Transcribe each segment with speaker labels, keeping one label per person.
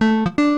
Speaker 1: Thank you.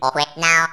Speaker 1: Quit now.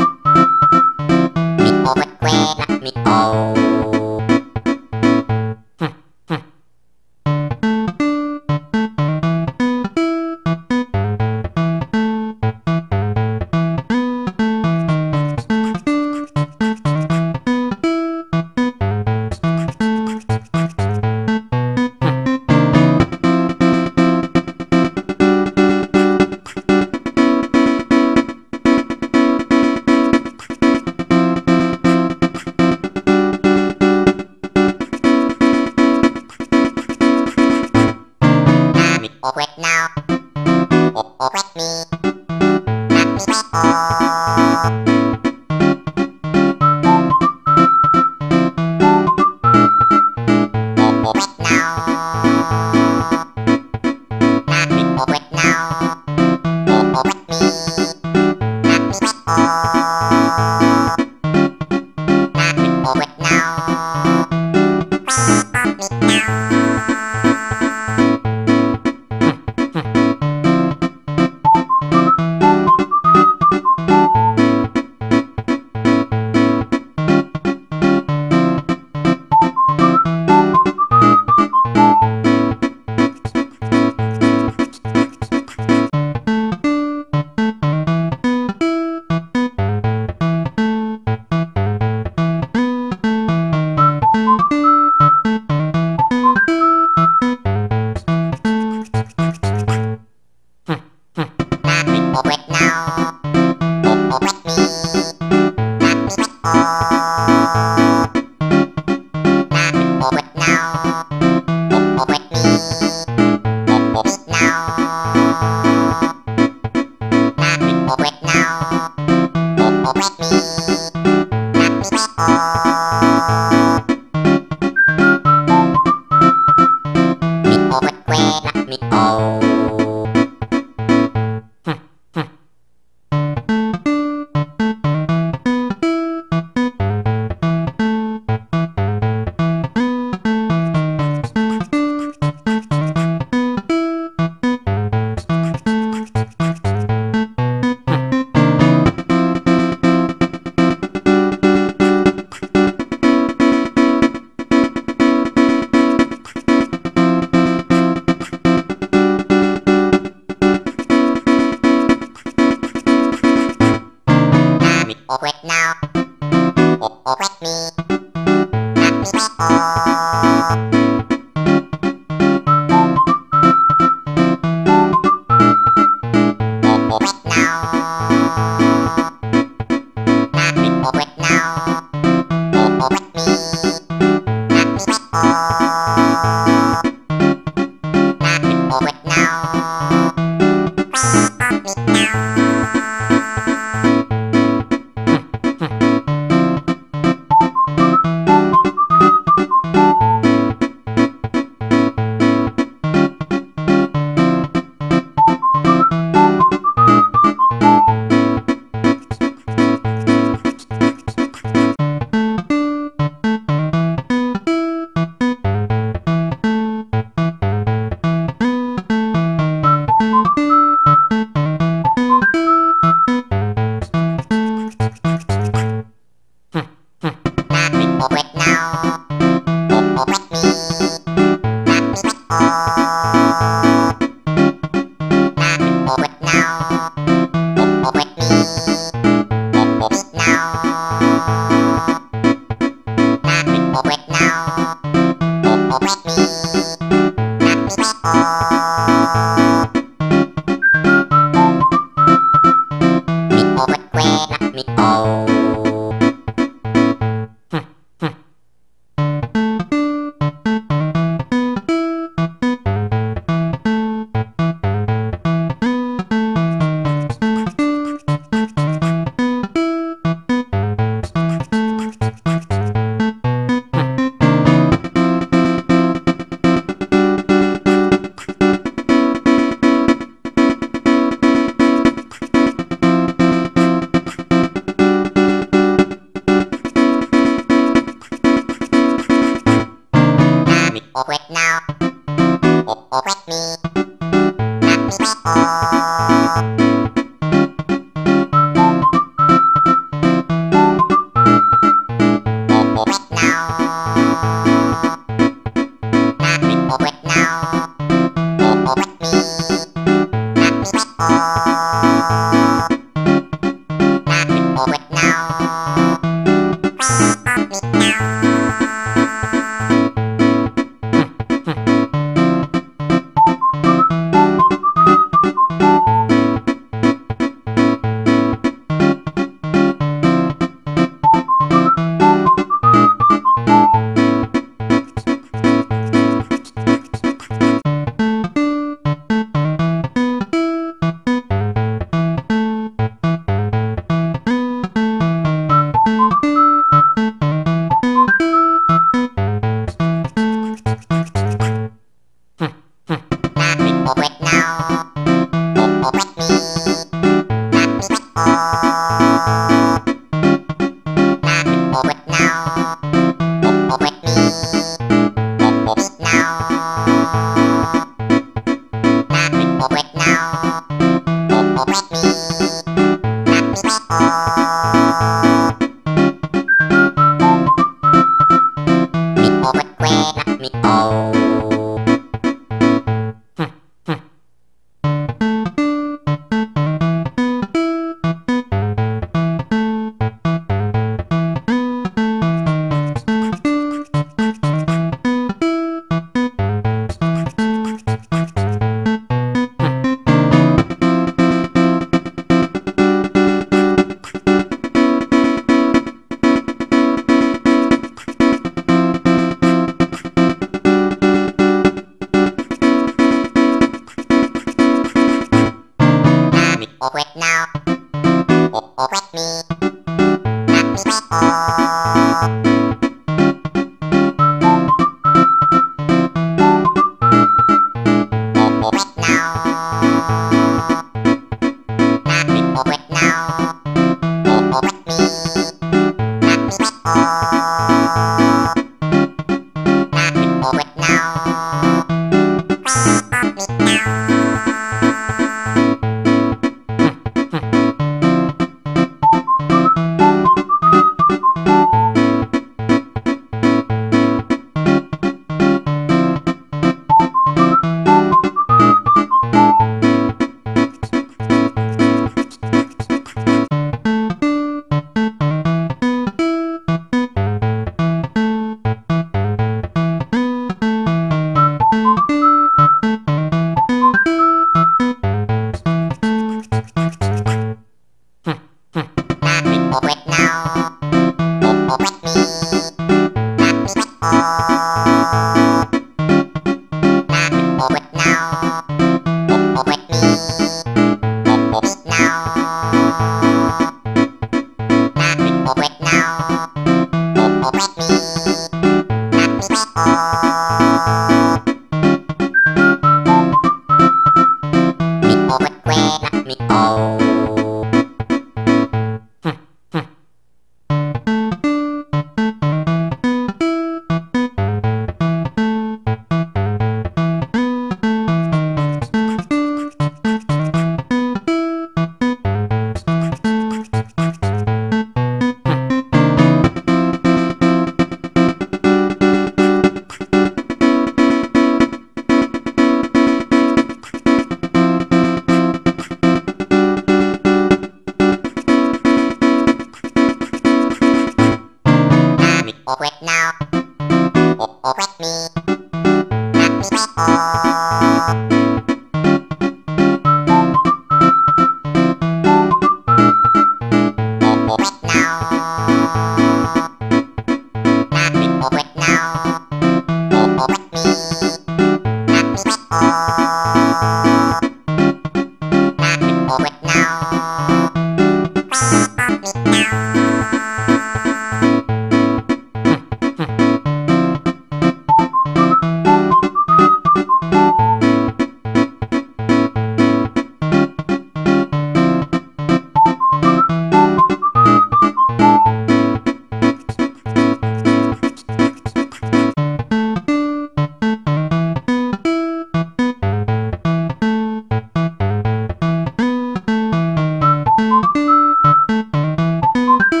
Speaker 1: Thank you.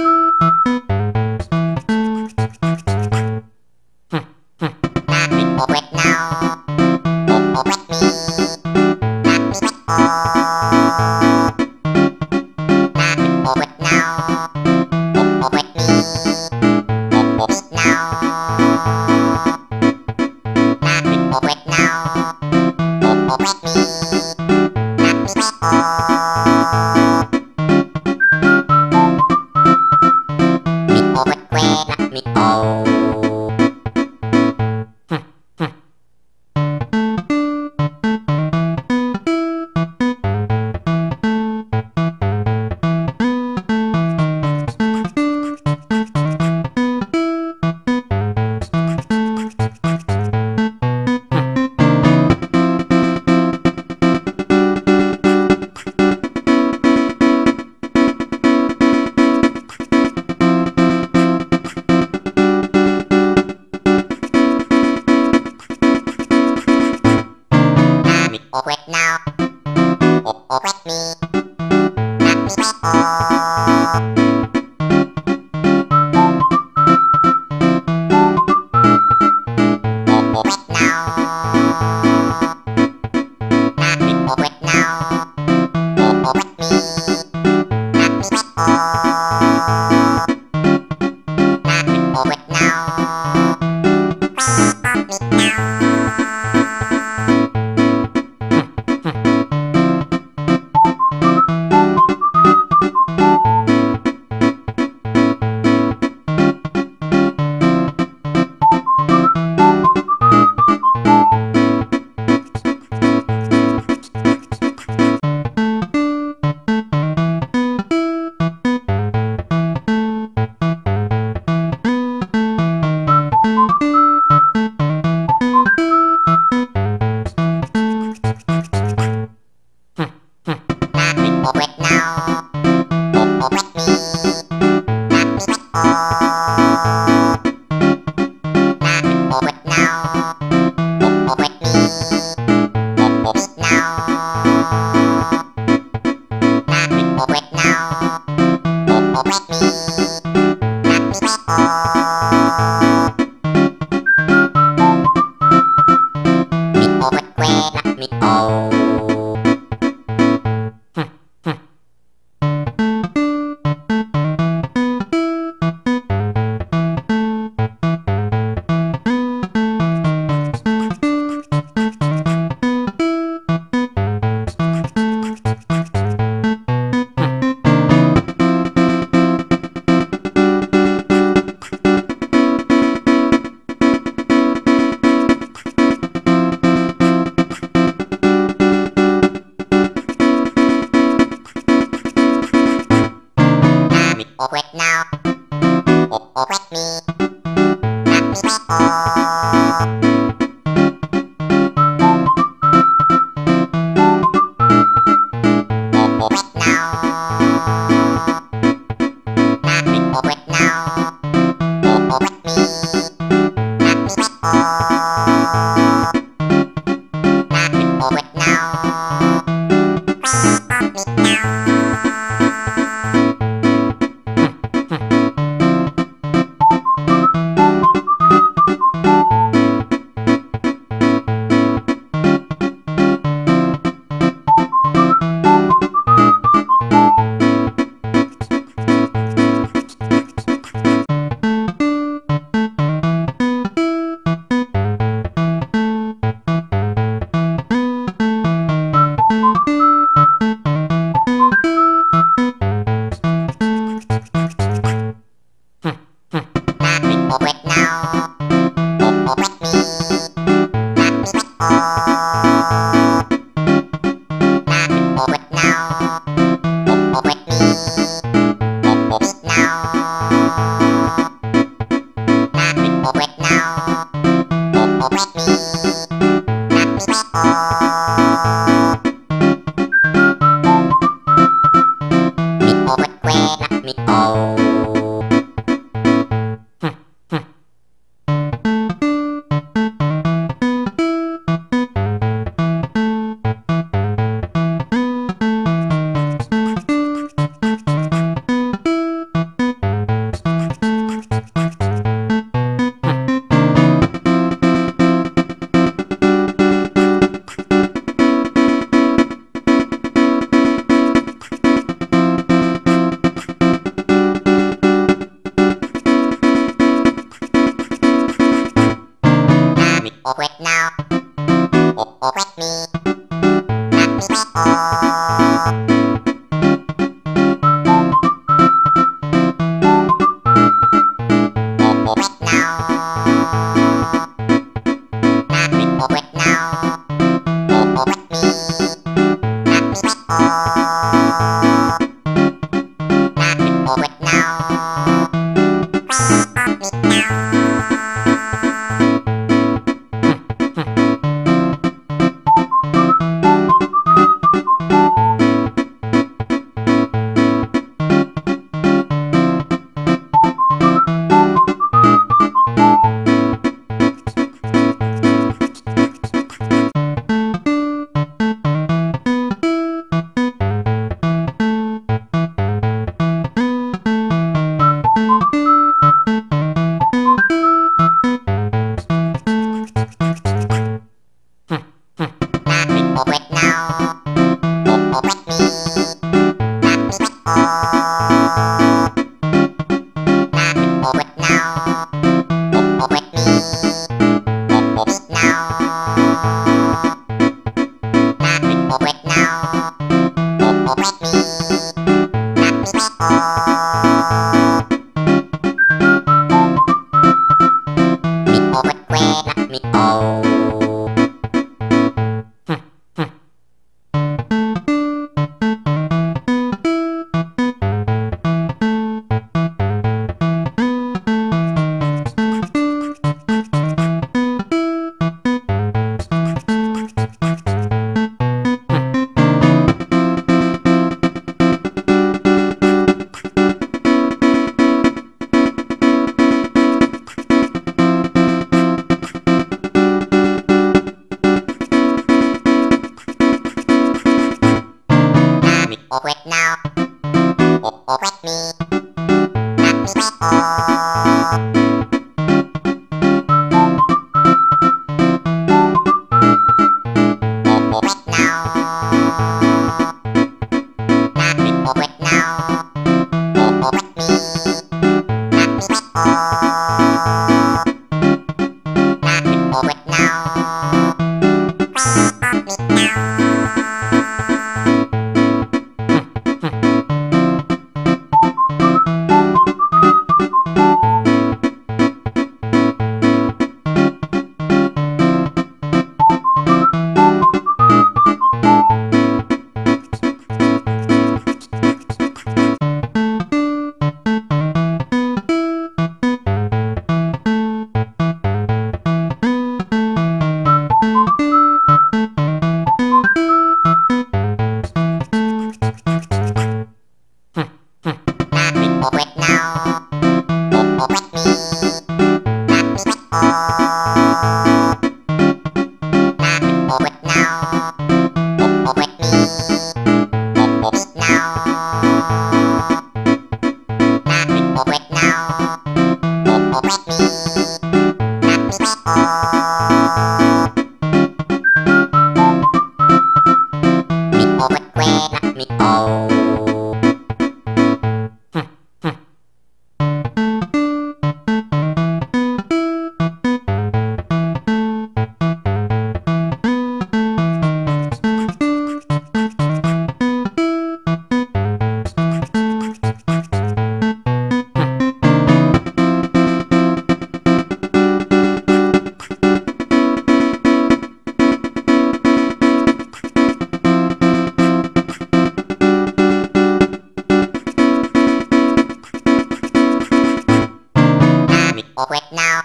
Speaker 1: me. Oh, quit now.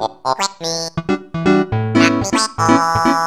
Speaker 1: Oh, quit me. Not me.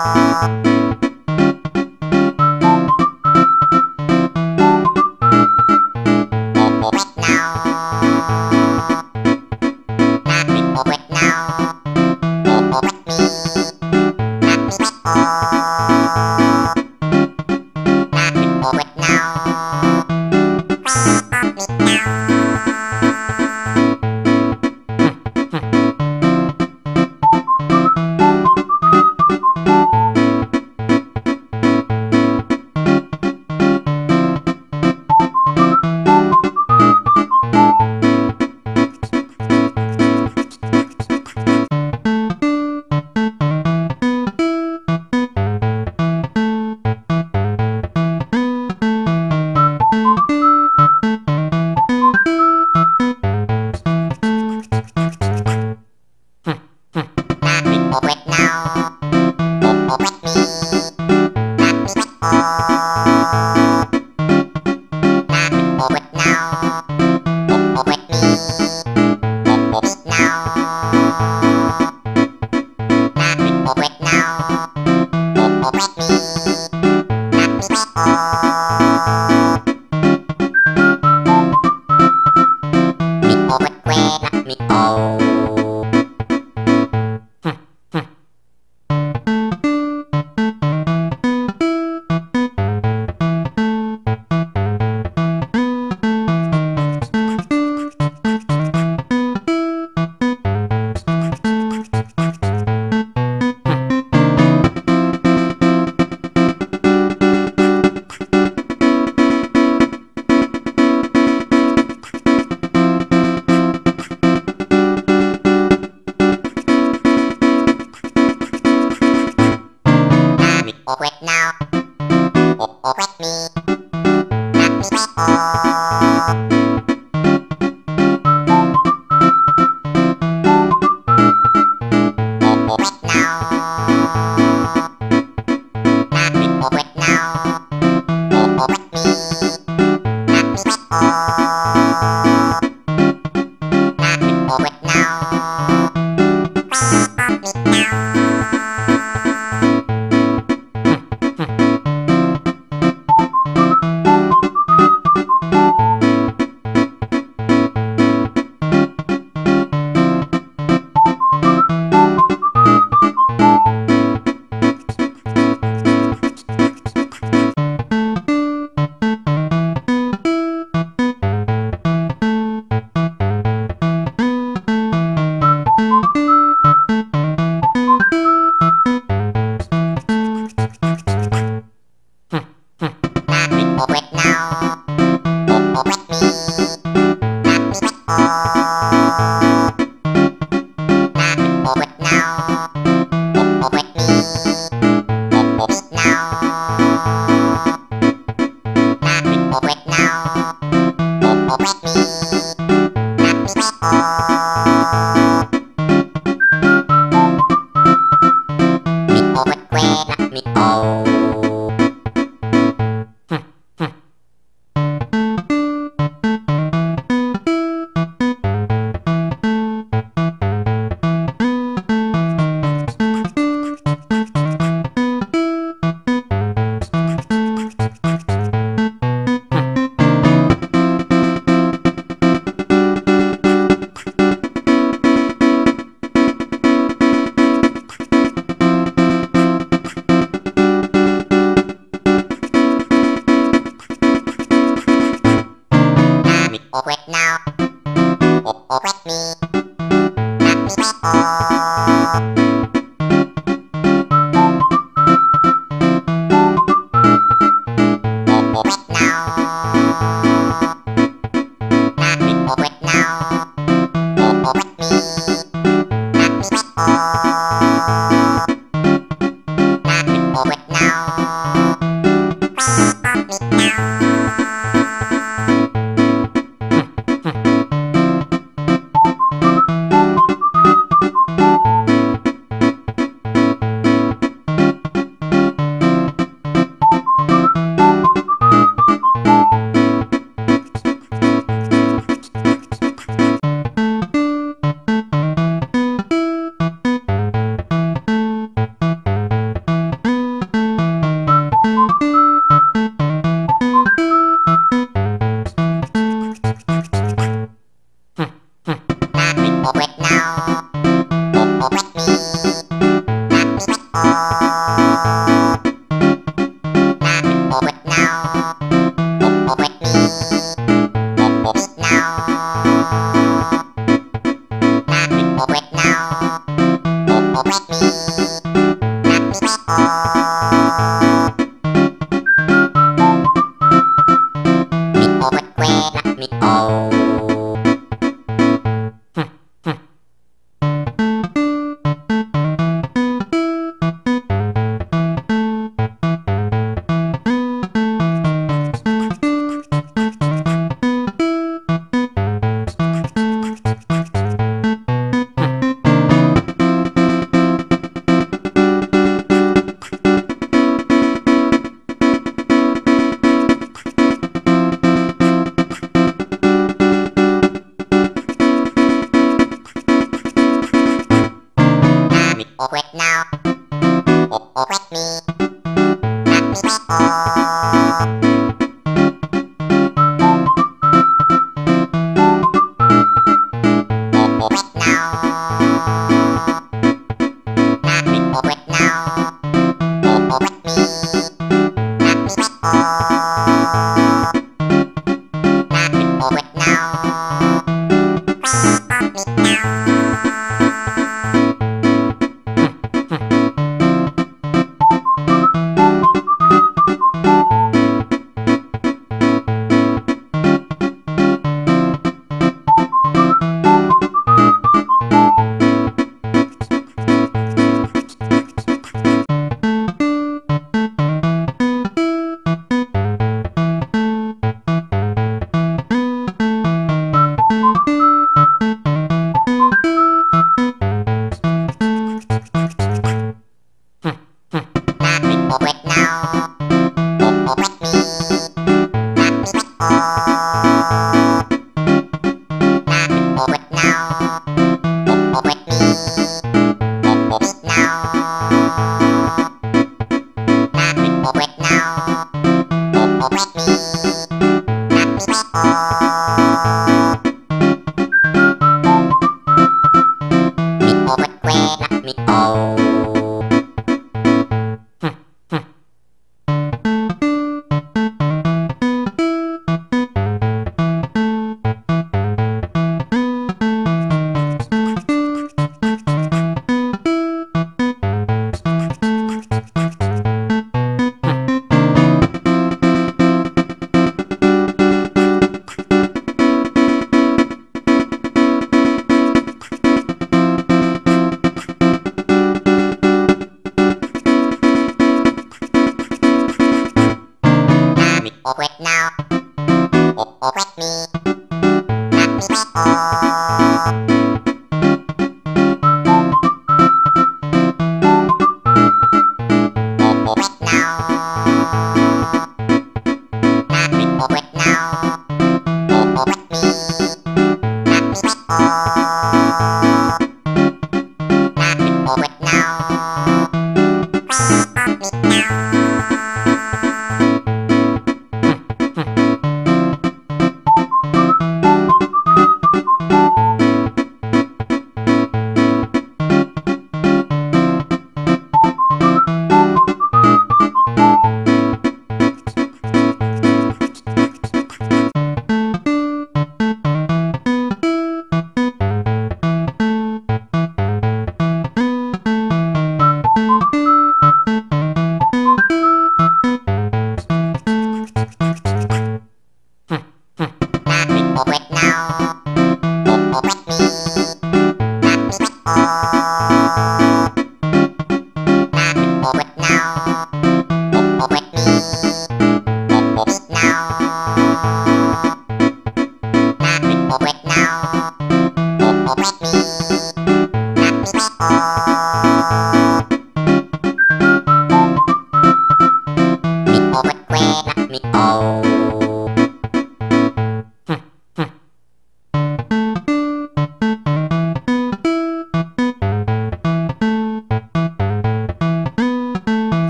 Speaker 1: with me.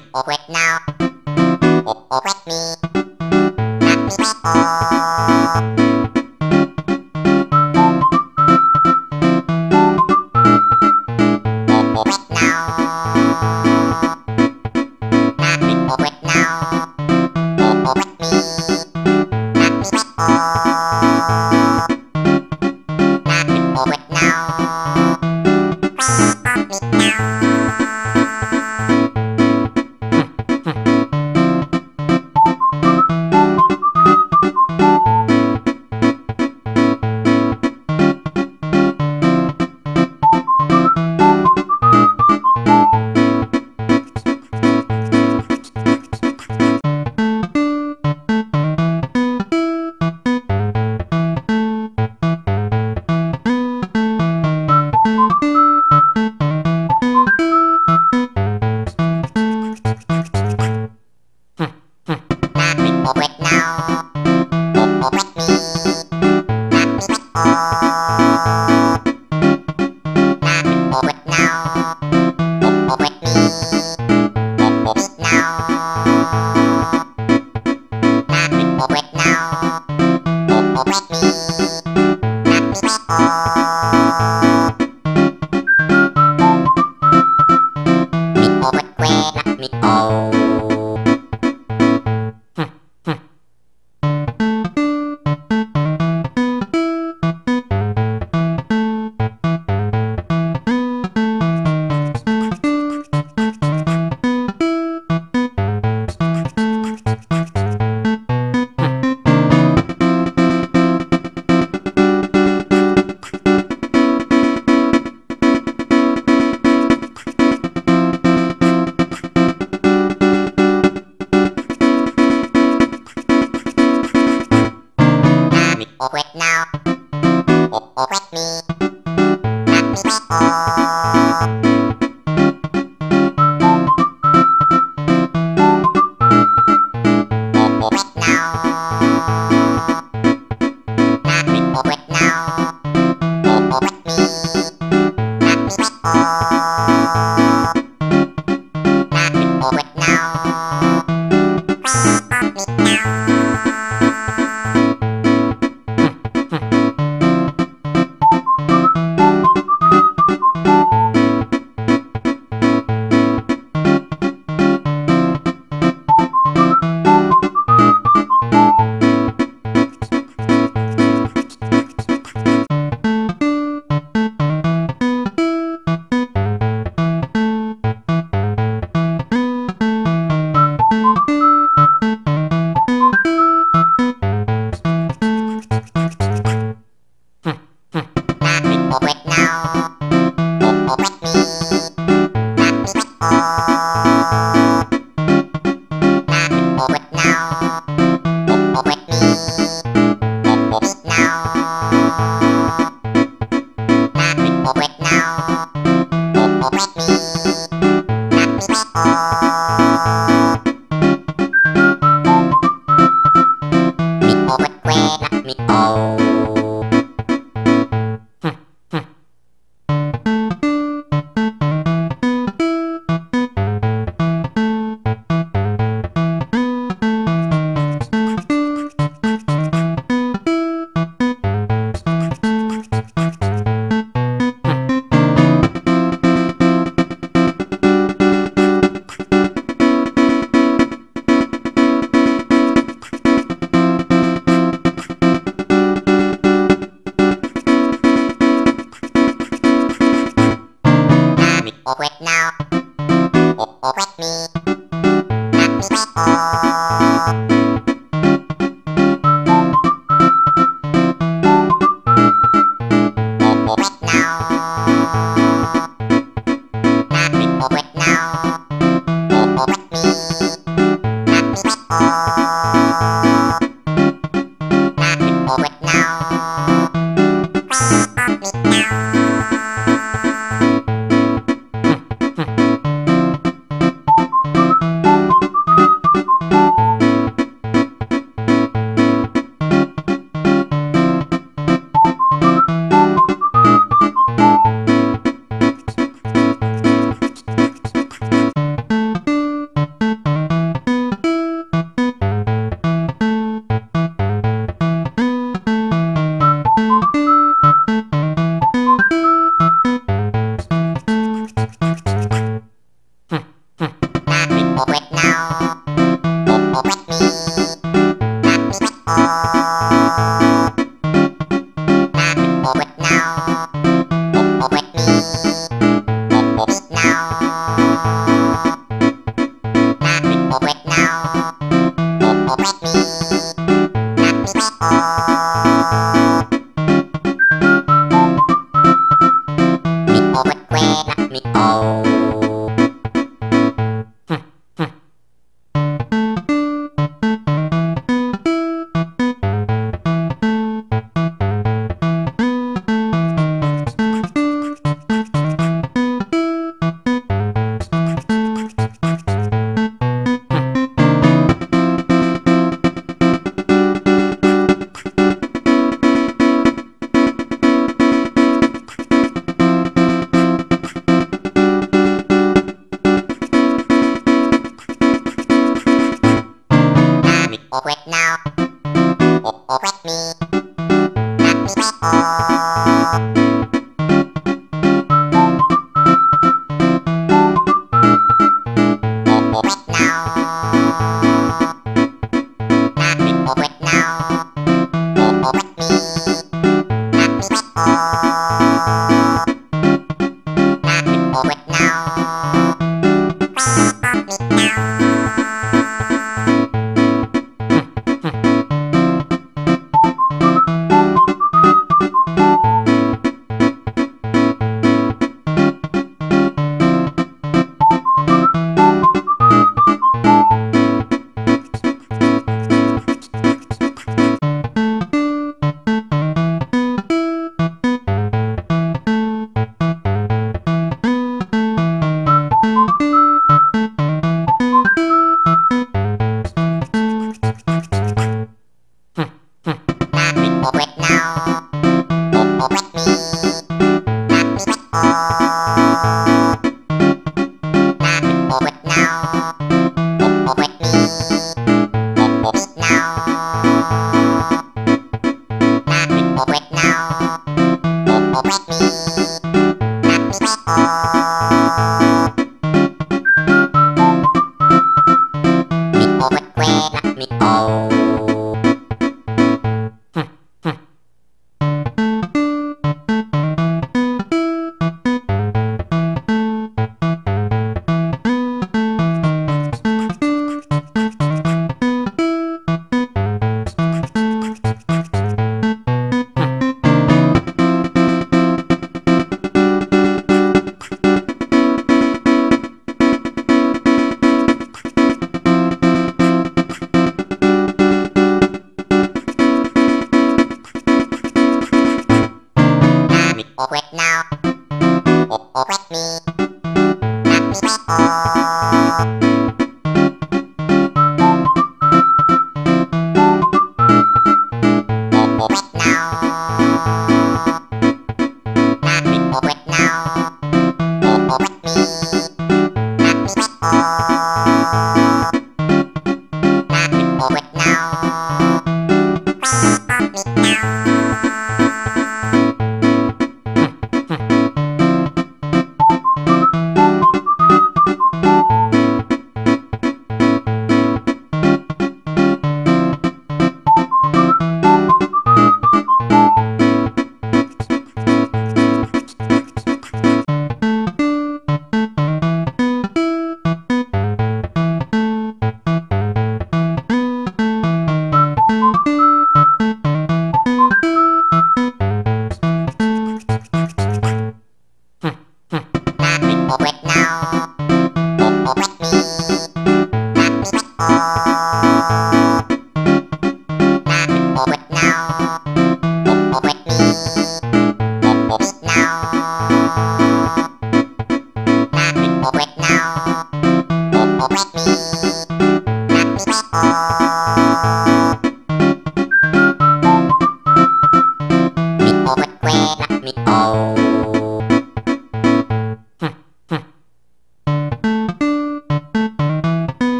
Speaker 1: me. Oh, quit now. Oh, oh, quit me.